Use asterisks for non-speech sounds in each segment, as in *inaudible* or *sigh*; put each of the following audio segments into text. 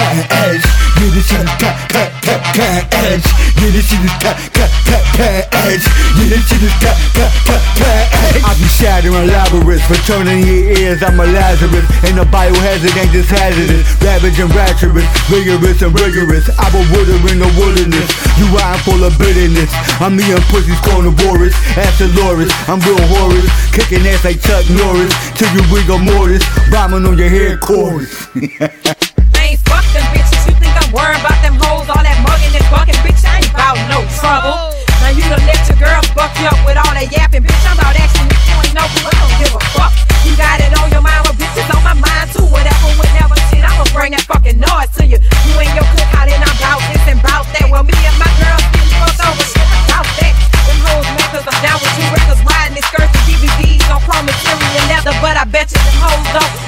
edge. Is cut, cut, cut, cutting edge. Cut, cut, cutting edge. Edge. I be shattering labyrinths, for turning your ears, I'm a Lazarus. And the biohazard ain't just hazardous. Ravage and rapturous, vigorous and rigorous. I will water in the wilderness. You rhyme full of bitterness. I'm me and pussy's carnivorous. Ask Dolores, I'm real horrid. Kicking ass like Chuck Norris. Till you rigor mortis. Rhyming on your head *laughs*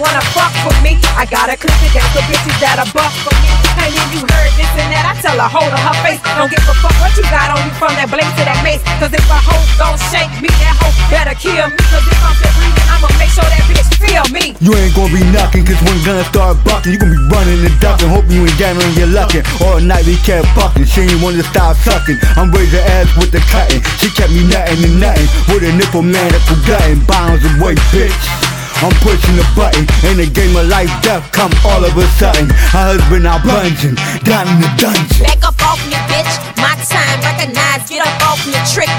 wanna fuck with me. I got a clip down for bitches that are buff for me. Hey, then you heard this and that. I tell her, hold on her face. Don't give a fuck what you got on you from that blade to that mace. Cause if a hoe gon' shake me, that hoe better kill me. Cause if I'm still breathing, I'ma make sure that bitch feel me. You ain't gonna be knocking, cause when guns start bucking, you gonna be running and ducking. Hoping you ain't gambling your luckin'. All night we kept fucking. She ain't wanna stop sucking. I'm raising ass with the cutting. She kept me nutting and nutting. With a nipple man up gutting. Bounds away, bitch. I'm pushing the button In the game of life, death come all of a sudden Her husband out plunging, down in the dungeon Back up off me, bitch. My time, recognize. Get up off me, trick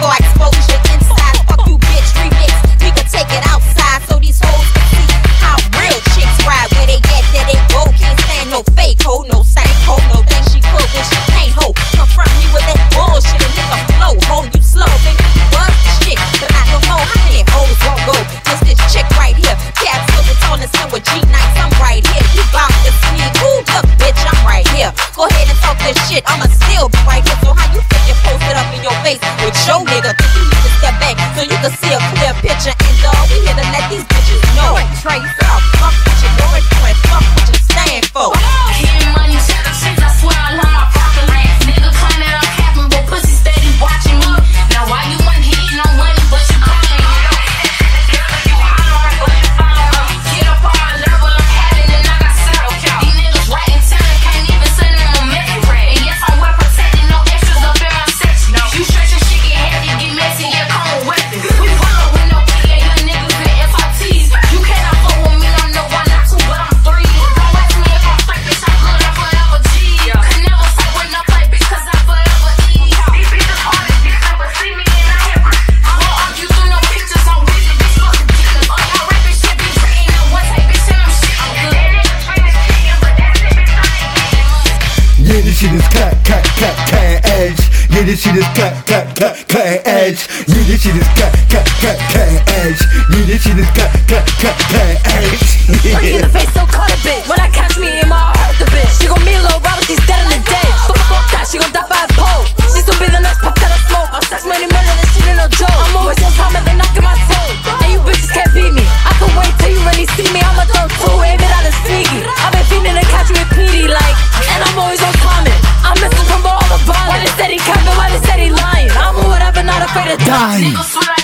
Yeah, this shit is cut, cut, cut, cutting edge. Yeah, this shit is cut, cut, cut, cutting edge. Yeah, this shit is cut, cut, cut, cutting edge. in the face so cold. so sweet.